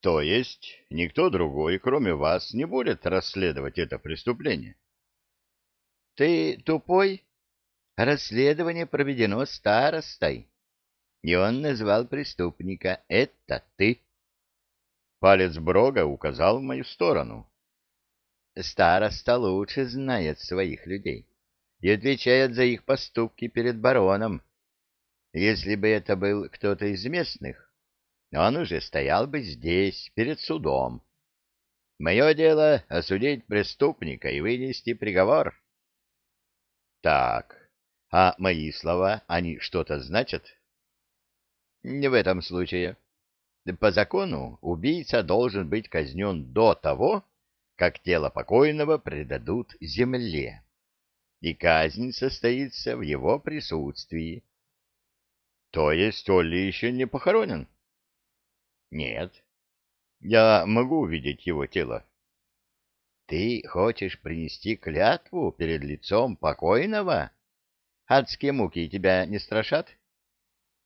То есть никто другой, кроме вас, не будет расследовать это преступление? Ты тупой? Расследование проведено старостой. И он назвал преступника. Это ты. Палец Брога указал в мою сторону. Староста лучше знает своих людей и отвечает за их поступки перед бароном. Если бы это был кто-то из местных, он уже стоял бы здесь, перед судом. Мое дело — осудить преступника и вынести приговор. Так, а мои слова, они что-то значат? Не в этом случае. По закону убийца должен быть казнен до того, как тело покойного предадут земле. И казнь состоится в его присутствии. То есть Олли еще не похоронен? Нет. Я могу увидеть его тело? Ты хочешь принести клятву перед лицом покойного? Адские муки тебя не страшат?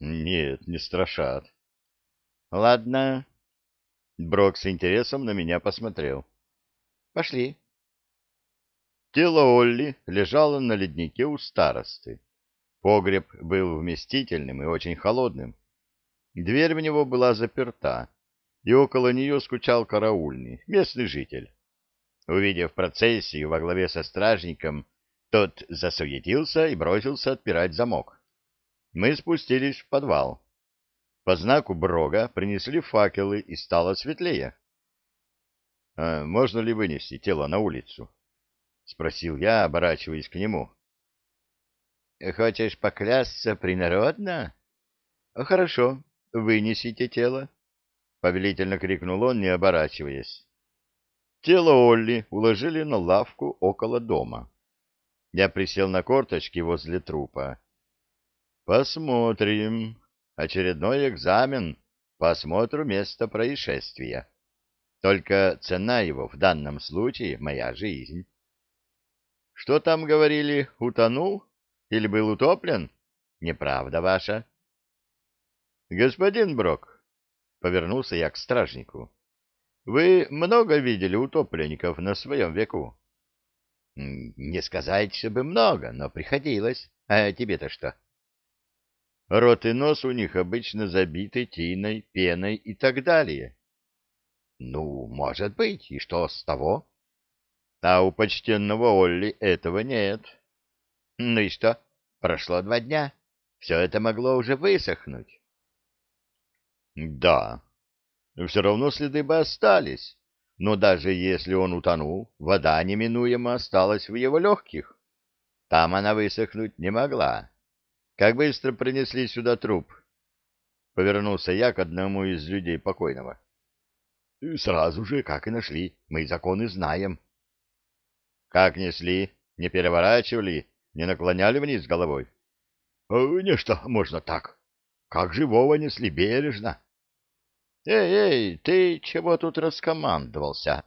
Нет, не страшат. Ладно. Брок с интересом на меня посмотрел. Пошли. Тело Олли лежало на леднике у старосты. Погреб был вместительным и очень холодным. Дверь в него была заперта, и около нее скучал караульный, местный житель. Увидев процессию во главе со стражником, тот засуетился и бросился отпирать замок. Мы спустились в подвал. По знаку Брога принесли факелы, и стало светлее. «А можно ли вынести тело на улицу?» — спросил я, оборачиваясь к нему. Хочешь поклясться принародно? Хорошо, вынесите тело, повелительно крикнул он, не оборачиваясь. Тело Олли уложили на лавку около дома. Я присел на корточки возле трупа. Посмотрим. Очередной экзамен по осмотру места происшествия. Только цена его в данном случае — моя жизнь. Что там говорили, утонул? Или был утоплен? Неправда ваша. Господин Брок, повернулся я к стражнику. Вы много видели утопленников на своем веку? Не сказать, чтобы много, но приходилось. А тебе-то что? Рот и нос у них обычно забиты тиной, пеной и так далее. Ну, может быть, и что с того? А у почтенного Олли этого нет. Ну и что? Прошло два дня. Все это могло уже высохнуть. Да, все равно следы бы остались. Но даже если он утонул, вода неминуемо осталась в его легких. Там она высохнуть не могла. Как быстро принесли сюда труп? Повернулся я к одному из людей покойного. Сразу же, как и нашли. Мы законы знаем. Как несли? Не переворачивали? Не наклоняли вниз головой? — Нечто можно так. Как живого несли бережно. Эй, эй, ты чего тут раскомандовался?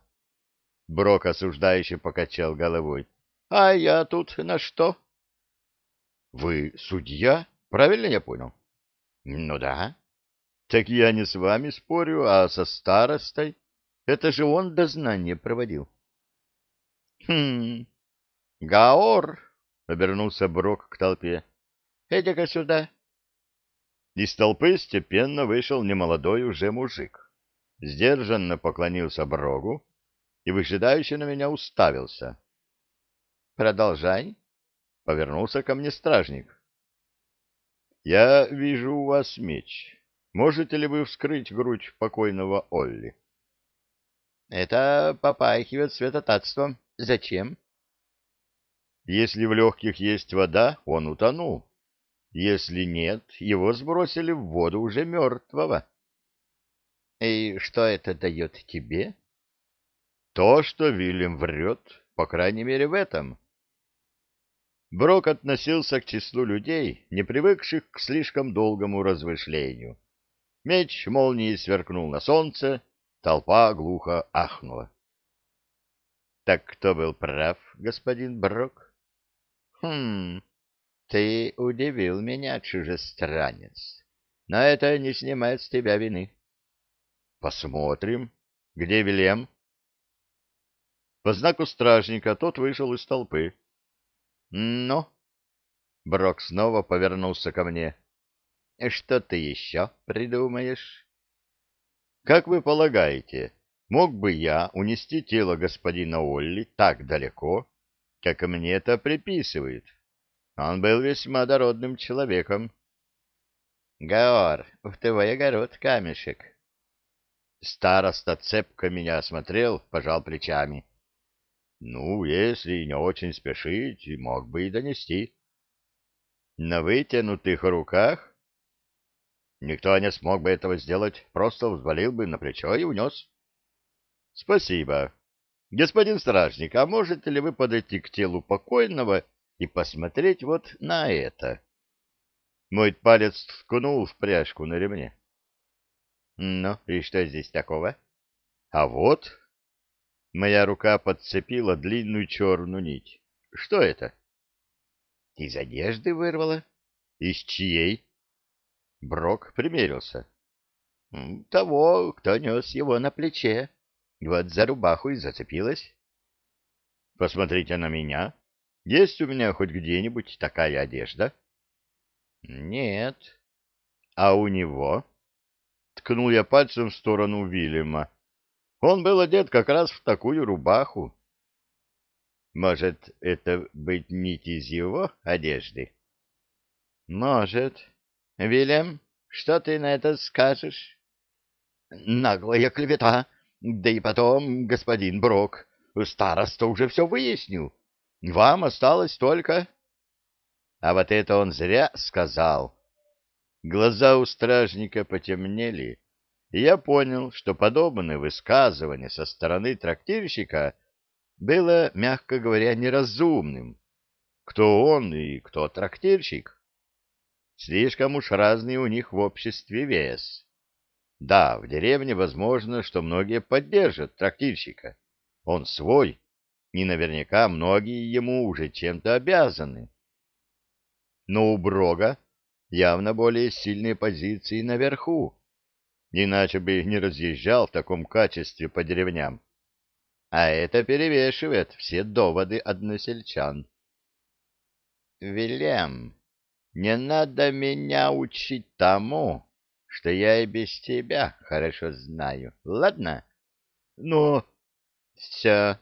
Брок осуждающе покачал головой. — А я тут на что? — Вы судья? Правильно я понял? — Ну да. — Так я не с вами спорю, а со старостой. Это же он дознание проводил. — Хм... Гаор, обернулся Брок к толпе. «Эди-ка сюда!» Из толпы степенно вышел немолодой уже мужик. Сдержанно поклонился Брогу и выжидающе на меня уставился. «Продолжай!» — повернулся ко мне стражник. «Я вижу у вас меч. Можете ли вы вскрыть грудь покойного Олли?» «Это попахивает святотатством. Зачем?» Если в легких есть вода, он утонул. Если нет, его сбросили в воду уже мертвого. — И что это дает тебе? — То, что Вильям врет, по крайней мере, в этом. Брок относился к числу людей, не привыкших к слишком долгому размышлению. Меч молнией сверкнул на солнце, толпа глухо ахнула. — Так кто был прав, господин Брок? Хм, ты удивил меня, чужестранец. Но это не снимает с тебя вины. Посмотрим. Где Вильям? По знаку стражника тот вышел из толпы. Ну? Брок снова повернулся ко мне. Что ты еще придумаешь? Как вы полагаете, мог бы я унести тело господина Олли так далеко, как мне это приписывают? Он был весьма дородным человеком. Гор, в твой огород камешек. Староста цепко меня осмотрел, пожал плечами. Ну, если не очень спешить, мог бы и донести. На вытянутых руках? Никто не смог бы этого сделать, просто взвалил бы на плечо и унес. Спасибо. Господин стражник, а можете ли вы подойти к телу покойного и посмотреть вот на это? Мой палец ткнул в пряжку на ремне. Ну, и что здесь такого? А вот... Моя рука подцепила длинную черную нить. Что это? Из одежды вырвала. Из чьей? Брок примерился. Того, кто нес его на плече. Вот за рубаху и зацепилась. Посмотрите на меня. Есть у меня хоть где-нибудь такая одежда? Нет. А у него? Ткнул я пальцем в сторону Вильяма. Он был одет как раз в такую рубаху. Может, это быть нить из его одежды? Может. Вильям, что ты на это скажешь? Наглая клевета. Да и потом, господин Брок, староста уже все выяснил. Вам осталось только... А вот это он зря сказал. Глаза у стражника потемнели, и я понял, что подобное высказывание со стороны трактирщика было, мягко говоря, неразумным. Кто он и кто трактирщик? Слишком уж разный у них в обществе вес. Да, в деревне возможно, что многие поддержат трактирщика. Он свой, и наверняка многие ему уже чем-то обязаны. Но у Брога явно более сильные позиции наверху, иначе бы не разъезжал в таком качестве по деревням. А это перевешивает все доводы односельчан. Вильям, не надо меня учить тому, что я и без тебя хорошо знаю, ладно? Ну, все.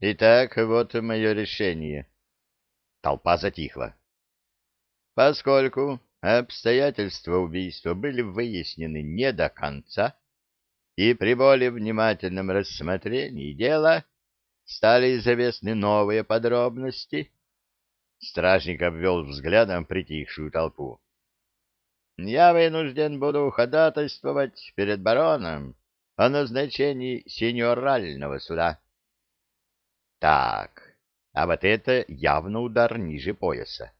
Итак, вот мое решение. Толпа затихла. Поскольку обстоятельства убийства были выяснены не до конца, и при более внимательном рассмотрении дела стали известны новые подробности, стражник обвел взглядом притихшую толпу. «Я вынужден буду ходатайствовать перед бароном о назначении сеньорального суда». «Так, а вот это явно удар ниже пояса.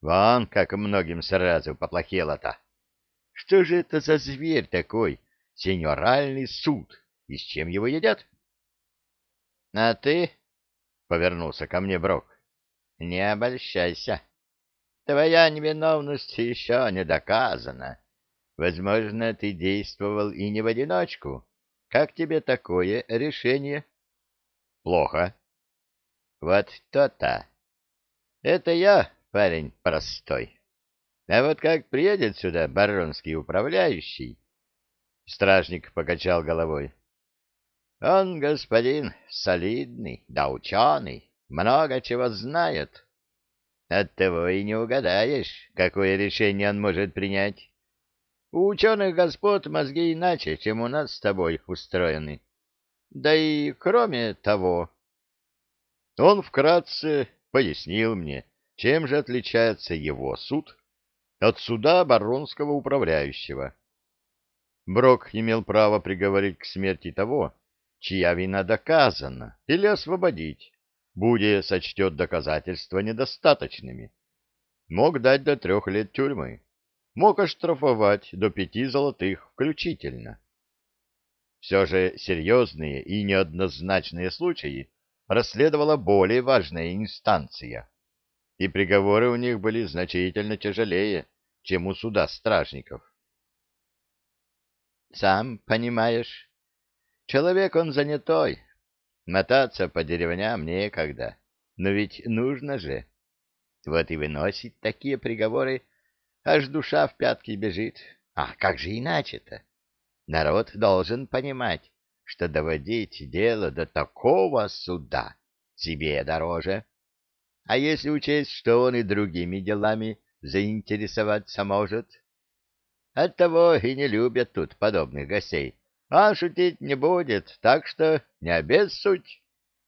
Вон, как многим сразу поплохело-то. Что же это за зверь такой, сеньоральный суд, и с чем его едят? — А ты, — повернулся ко мне Брок, — не обольщайся. Твоя невиновность еще не доказана. Возможно, ты действовал и не в одиночку. Как тебе такое решение? — Плохо. — Вот то-то. Это я парень простой. А вот как приедет сюда баронский управляющий... Стражник покачал головой. Он, господин, солидный, да ученый, много чего знает. Оттого и не угадаешь, какое решение он может принять. У ученых господ мозги иначе, чем у нас с тобой устроены. Да и кроме того... Он вкратце пояснил мне, чем же отличается его суд от суда баронского управляющего? Брок имел право приговорить к смерти того, чья вина доказана, или освободить, будя сочтет доказательства недостаточными. Мог дать до трех лет тюрьмы, мог оштрафовать до пяти золотых включительно. Все же серьезные и неоднозначные случаи расследовала более важная инстанция и приговоры у них были значительно тяжелее, чем у суда стражников. Сам понимаешь. Человек он занятой. Мотаться по деревням некогда. Но ведь нужно же. Вот и выносит такие приговоры, аж душа в пятки бежит. А как же иначе-то? Народ должен понимать, что доводить дело до такого суда себе дороже. А если учесть, что он и другими делами заинтересоваться может? Оттого и не любят тут подобных гостей. А шутить не будет, так что не обессудь,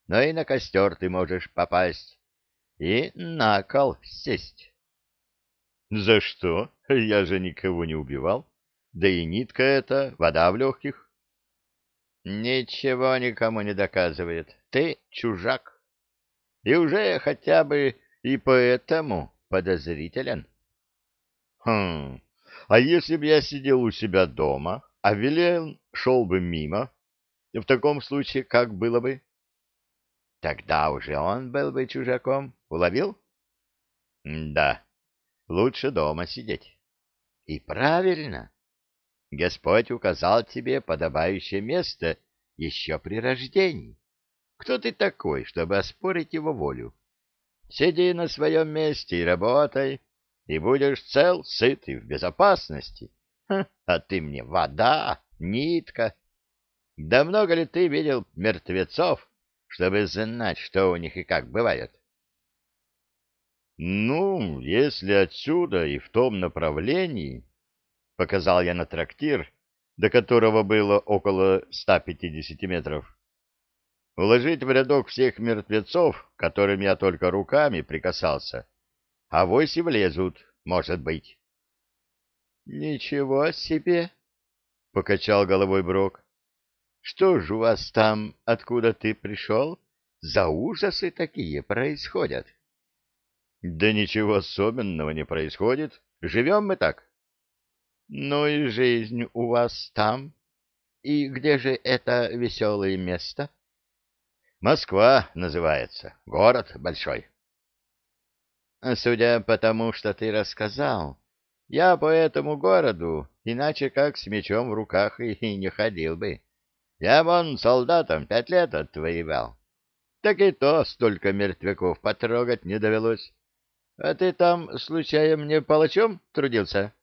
но и на костер ты можешь попасть и на кол сесть. — За что? Я же никого не убивал. Да и нитка эта, вода в легких. — Ничего никому не доказывает. Ты чужак. И уже хотя бы и поэтому подозрителен. — Хм, а если бы я сидел у себя дома, а Вилен шел бы мимо, в таком случае как было бы? Тогда уже он был бы чужаком. Уловил? Да. Лучше дома сидеть. И правильно. Господь указал тебе подобающее место еще при рождении. Кто ты такой, чтобы оспорить его волю? Сиди на своем месте и работай, и будешь цел, сыт и в безопасности. Ха, а ты мне вода, нитка. Да много ли ты видел мертвецов, чтобы знать, что у них и как бывает. Ну, если отсюда и в том направлении, показал я на трактир, до которого было около 150 метров, уложить в рядок всех мертвецов, которым я только руками прикасался, а вось и влезут, может быть. — Ничего себе! — покачал головой Брок. Что же у вас там, откуда ты пришел, за ужасы такие происходят? Да ничего особенного не происходит. Живем мы так. Ну и жизнь у вас там. И где же это веселое место? Москва называется. Город большой. Судя по тому, что ты рассказал, я по этому городу иначе как с мечом в руках и не ходил бы. Я вон солдатом пять лет отвоевал. Так и то столько мертвяков потрогать не довелось. А ты там, случаем, не палачом трудился? —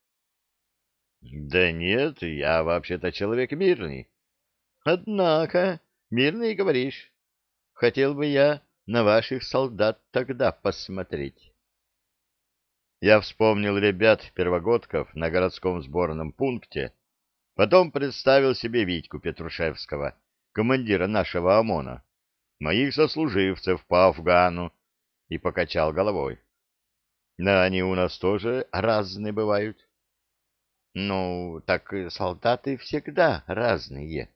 Да нет, я вообще-то человек мирный. — Однако, мирный говоришь. Хотел бы я на ваших солдат тогда посмотреть. Я вспомнил ребят-первогодков на городском сборном пункте, Потом представил себе Витьку Петрушевского, командира нашего ОМОНа, моих сослуживцев по Афгану, и покачал головой. Да они у нас тоже разные бывают. Ну, так солдаты всегда разные.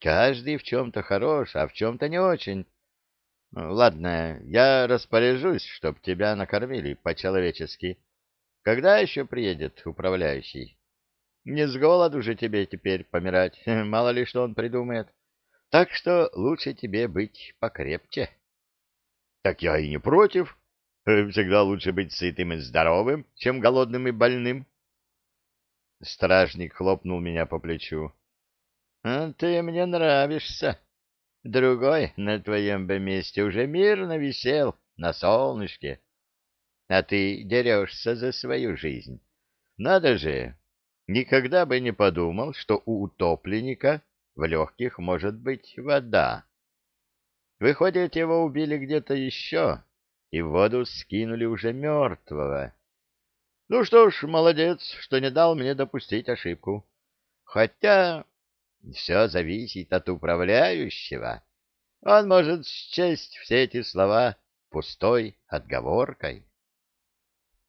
Каждый в чем-то хорош, а в чем-то не очень. Ладно, я распоряжусь, чтоб тебя накормили по-человечески. Когда еще приедет управляющий? Не с голоду же тебе теперь помирать, мало ли что он придумает. Так что лучше тебе быть покрепче. Так я и не против. Всегда лучше быть сытым и здоровым, чем голодным и больным. Стражник хлопнул меня по плечу. «А — Ты мне нравишься. Другой на твоем бы месте уже мирно висел на солнышке. А ты дерешься за свою жизнь. Надо же, никогда бы не подумал, что у утопленника в легких может быть вода. Выходит, его убили где-то еще, и в воду скинули уже мертвого. Ну что ж, молодец, что не дал мне допустить ошибку. Хотя все зависит от управляющего. Он может счесть все эти слова пустой отговоркой.